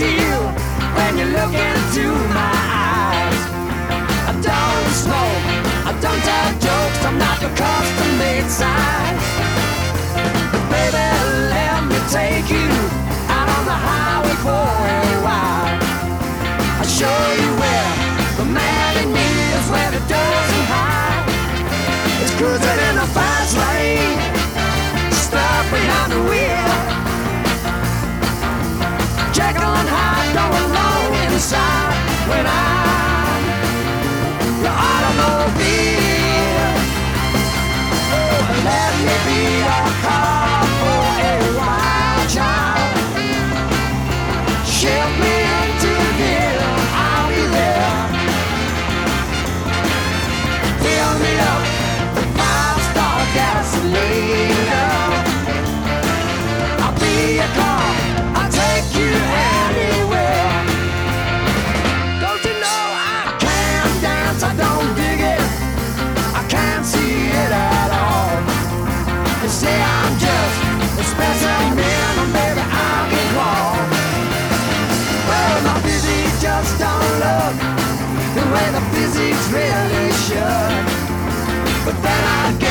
deal when you look into my eyes. I don't smoke, I don't tell jokes, I'm not the custom made size. But baby, let me take you out on the highway for a while. I'll show you where the man in me is where it doesn't hide. It's cruising in a fast They say I'm just a specimen, or maybe I can crawl. Well, my physique just don't look the way the really should. But then I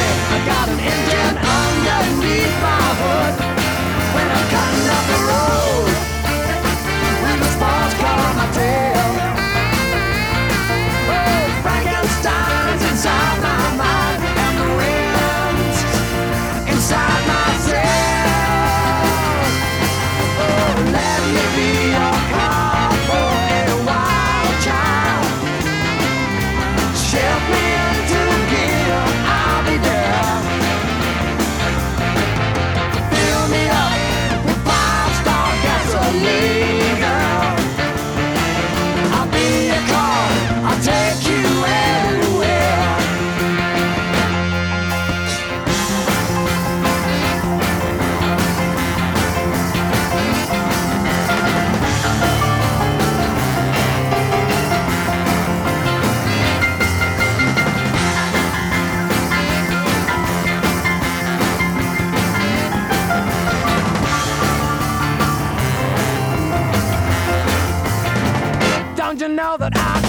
know that I